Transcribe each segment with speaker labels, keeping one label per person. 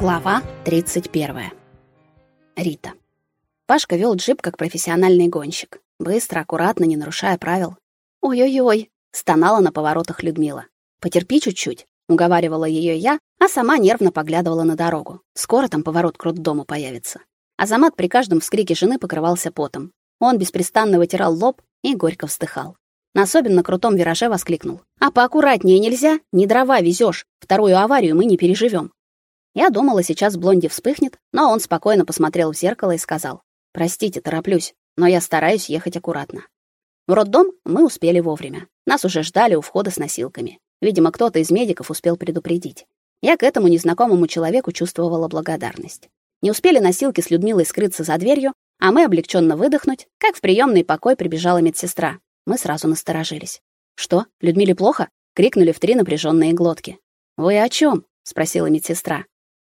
Speaker 1: Глава 31. Рита. Пашка вел джип как профессиональный гонщик, быстро, аккуратно, не нарушая правил. Ой-ой-ой, стонала на поворотах Людмила. Потерпи чуть-чуть, уговаривала ее я, а сама нервно поглядывала на дорогу. Скоро там поворот к роддому появится. Азамат при каждом вскрике жены покрывался потом. Он беспрестанно вытирал лоб и горько вздыхал. На особенно крутом вираже воскликнул: "А поаккуратнее нельзя? Не дрова везешь. Вторую аварию мы не переживем. Я думала, сейчас Блонди вспыхнет, но он спокойно посмотрел в зеркало и сказал: "Простите, тороплюсь, но я стараюсь ехать аккуратно". В роддом мы успели вовремя. Нас уже ждали у входа с носилками. Видимо, кто-то из медиков успел предупредить. Я к этому незнакомому человеку чувствовала благодарность. Не успели носилки с Людмилой скрыться за дверью, а мы облегченно выдохнуть, как в приемный покой прибежала медсестра. Мы сразу насторожились. Что, Людмиле плохо? крикнули в три напряженные глотки. Вы о чем? спросила медсестра.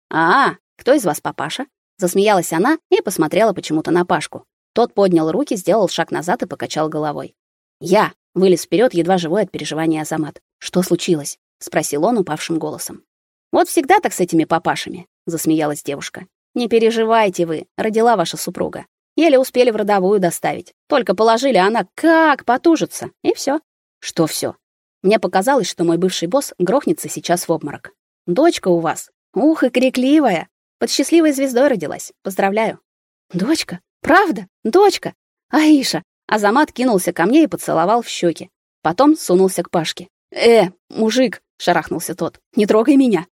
Speaker 1: А, кто из вас папаша? Засмеялась она и посмотрела почему-то на Пашку. Тот поднял руки, сделал шаг назад и покачал головой. Я вылез вперед, едва живой от переживания Азамат. Что случилось? спросил он упавшим голосом. Вот всегда так с этими папашами, засмеялась девушка. Не переживайте вы, родила ваша супруга. Еле успели в родовую доставить. Только положили, она как потужится, и все. Что все? Мне показалось, что мой бывший босс грохнется сейчас в обморок. Дочка у вас Ух, и крикливая. Под счастливой звездой родилась. Поздравляю. Дочка? Правда? Дочка? Аиша. Азамат кинулся ко мне и поцеловал в щеки. Потом сунулся к Пашке. Э, мужик, шарахнулся тот. Не трогай меня.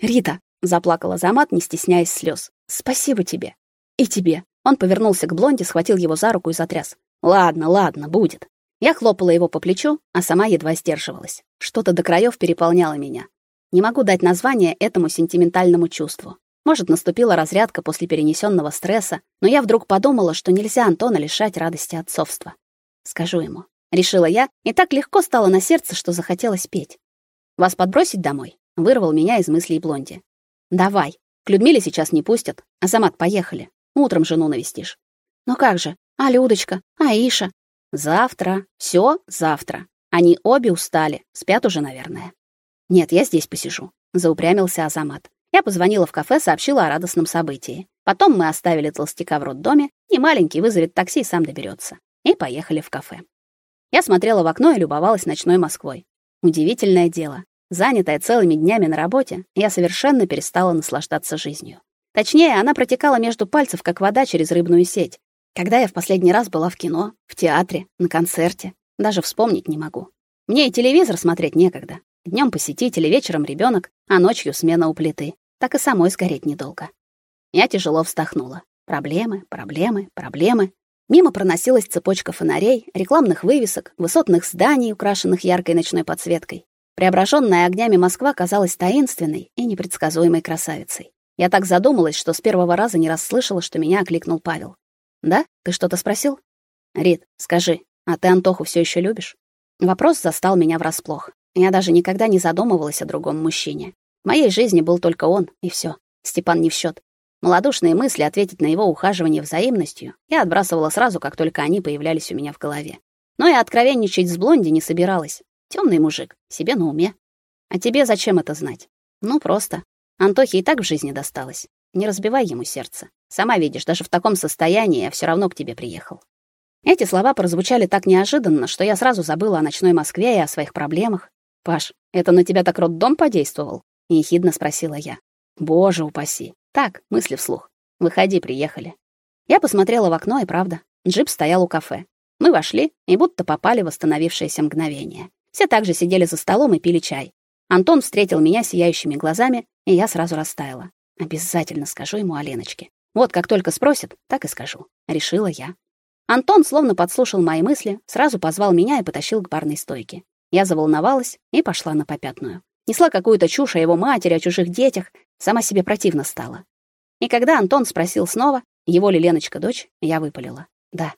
Speaker 1: Рита, заплакала Азамат, не стесняясь слез. Спасибо тебе. И тебе. Он повернулся к блонде, схватил его за руку и затряс. Ладно, ладно, будет. Я хлопала его по плечу, а сама едва сдерживалась. Что-то до краев переполняло меня. Не могу дать название этому сентиментальному чувству. Может, наступила разрядка после перенесенного стресса, но я вдруг подумала, что нельзя Антона лишать радости отцовства. Скажу ему. Решила я, и так легко стало на сердце, что захотелось петь. Вас подбросить домой? Вырвал меня из мыслей Блонди. Давай. К Людмиле сейчас не пустят. Азамат, поехали. Утром жену навестишь. Ну как же? А Людочка? А Иша? Завтра. Все завтра. Они обе устали. Спят уже, наверное. Нет, я здесь посижу, заупрямился Азамат. Я позвонила в кафе, сообщила о радостном событии. Потом мы оставили толстяка в роддоме, и маленький вызовет такси и сам доберется. И поехали в кафе. Я смотрела в окно и любовалась ночной Москвой. Удивительное дело. Занятая целыми днями на работе, я совершенно перестала наслаждаться жизнью. Точнее, она протекала между пальцев, как вода через рыбную сеть. Когда я в последний раз была в кино, в театре, на концерте, даже вспомнить не могу. Мне и телевизор смотреть некогда. Днем посетители, вечером ребенок, а ночью смена у плиты. Так и самой сгореть недолго. Я тяжело вздохнула. Проблемы, проблемы, проблемы. Мимо проносилась цепочка фонарей, рекламных вывесок, высотных зданий, украшенных яркой ночной подсветкой. Преображенная огнями Москва казалась таинственной и непредсказуемой красавицей. Я так задумалась, что с первого раза не расслышала, что меня окликнул Павел. «Да? Ты что-то спросил?» «Рит, скажи, а ты Антоху все еще любишь?» Вопрос застал меня врасплох. Я даже никогда не задумывалась о другом мужчине. В моей жизни был только он, и все. Степан не в счет. Молодушные мысли ответить на его ухаживание взаимностью я отбрасывала сразу, как только они появлялись у меня в голове. Но и откровенничать с Блонди не собиралась. Темный мужик, себе на уме. А тебе зачем это знать? Ну, просто. Антохе и так в жизни досталось. Не разбивай ему сердце. Сама видишь, даже в таком состоянии я все равно к тебе приехал. Эти слова прозвучали так неожиданно, что я сразу забыла о ночной Москве и о своих проблемах, Паш, это на тебя так роддом подействовал? ехидно спросила я. Боже упаси. Так, мысли вслух. Выходи, приехали. Я посмотрела в окно, и правда, джип стоял у кафе. Мы вошли и будто попали в восстановившееся мгновение. Все также сидели за столом и пили чай. Антон встретил меня сияющими глазами, и я сразу растаяла. Обязательно скажу ему о Леночке. Вот как только спросит, так и скажу, решила я. Антон словно подслушал мои мысли, сразу позвал меня и потащил к барной стойке. Я заволновалась и пошла на попятную. Несла какую-то чушь о его матери, о чужих детях, сама себе противно стала. И когда Антон спросил снова, его ли Леночка дочь, я выпалила: "Да".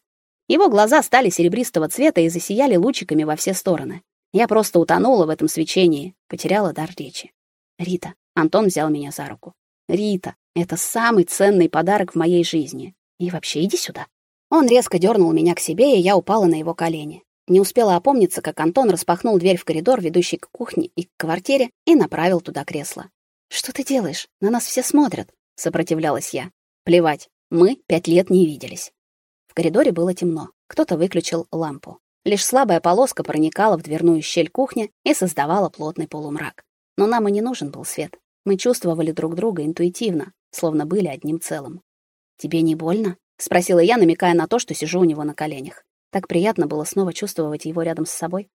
Speaker 1: Его глаза стали серебристого цвета и засияли лучиками во все стороны. Я просто утонула в этом свечении, потеряла дар речи. "Рита", Антон взял меня за руку. "Рита, это самый ценный подарок в моей жизни. И вообще иди сюда". Он резко дернул меня к себе, и я упала на его колени. Не успела опомниться, как Антон распахнул дверь в коридор, ведущий к кухне и к квартире, и направил туда кресло. Что ты делаешь? На нас все смотрят, сопротивлялась я. Плевать, мы пять лет не виделись. В коридоре было темно. Кто-то выключил лампу. Лишь слабая полоска проникала в дверную щель кухни и создавала плотный полумрак. Но нам и не нужен был свет. Мы чувствовали друг друга интуитивно, словно были одним целым. Тебе не больно? спросила я, намекая на то, что сижу у него на коленях. Так приятно было снова чувствовать его рядом с собой.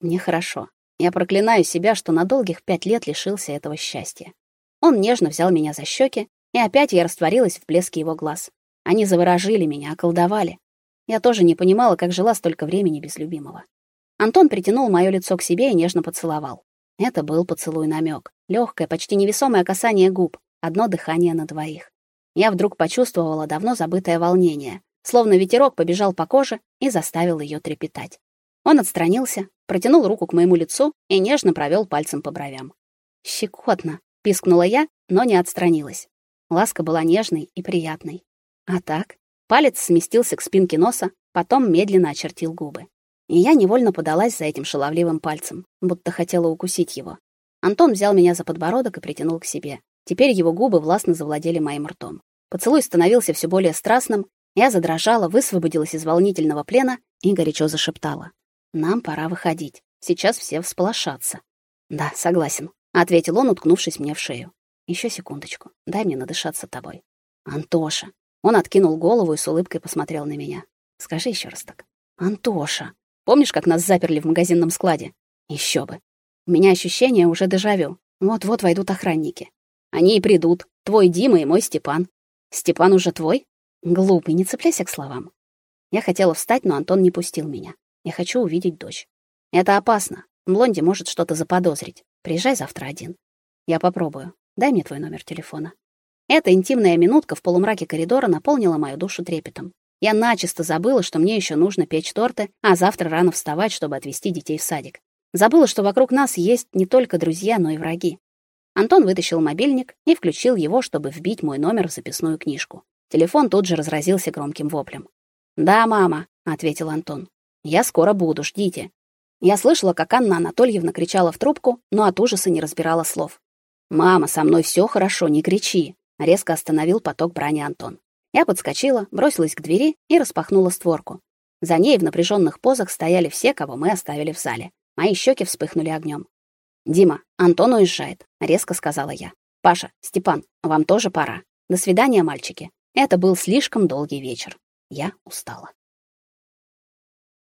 Speaker 1: Мне хорошо. Я проклинаю себя, что на долгих пять лет лишился этого счастья. Он нежно взял меня за щеки, и опять я растворилась в блеске его глаз. Они заворожили меня, околдовали. Я тоже не понимала, как жила столько времени без любимого. Антон притянул моё лицо к себе и нежно поцеловал. Это был поцелуй намек, легкое, почти невесомое касание губ, одно дыхание на двоих. Я вдруг почувствовала давно забытое волнение, словно ветерок побежал по коже и заставил ее трепетать. Он отстранился, протянул руку к моему лицу и нежно провел пальцем по бровям. «Щекотно!» — пискнула я, но не отстранилась. Ласка была нежной и приятной. А так, палец сместился к спинке носа, потом медленно очертил губы. И я невольно подалась за этим шаловливым пальцем, будто хотела укусить его. Антон взял меня за подбородок и притянул к себе. Теперь его губы властно завладели моим ртом. Поцелуй становился все более страстным. Я задрожала, высвободилась из волнительного плена и горячо зашептала: "Нам пора выходить. Сейчас все всполошатся". "Да, согласен", ответил он, уткнувшись мне в шею. Еще секундочку. Дай мне надышаться тобой". "Антоша". Он откинул голову и с улыбкой посмотрел на меня. "Скажи еще раз так". "Антоша". Помнишь, как нас заперли в магазинном складе? Еще бы. У меня ощущение уже дежавю. Вот-вот войдут охранники. Они и придут. Твой Дима и мой Степан. Степан уже твой? Глупый, не цепляйся к словам. Я хотела встать, но Антон не пустил меня. Я хочу увидеть дочь. Это опасно. Блонди может что-то заподозрить. Приезжай завтра один. Я попробую. Дай мне твой номер телефона. Эта интимная минутка в полумраке коридора наполнила мою душу трепетом. Я начисто забыла, что мне еще нужно печь торты, а завтра рано вставать, чтобы отвезти детей в садик. Забыла, что вокруг нас есть не только друзья, но и враги. Антон вытащил мобильник и включил его, чтобы вбить мой номер в записную книжку. Телефон тут же разразился громким воплем. "Да, мама", ответил Антон. "Я скоро буду, ждите". Я слышала, как Анна Анатольевна кричала в трубку, но от ужаса не разбирала слов. "Мама, со мной все хорошо, не кричи", резко остановил поток брани Антон. Я подскочила, бросилась к двери и распахнула створку. За ней в напряженных позах стояли все, кого мы оставили в зале. Мои щеки вспыхнули огнем. Дима, Антон уезжает, резко сказала я. Паша, Степан, вам тоже пора. До свидания, мальчики. Это был слишком долгий вечер. Я устала.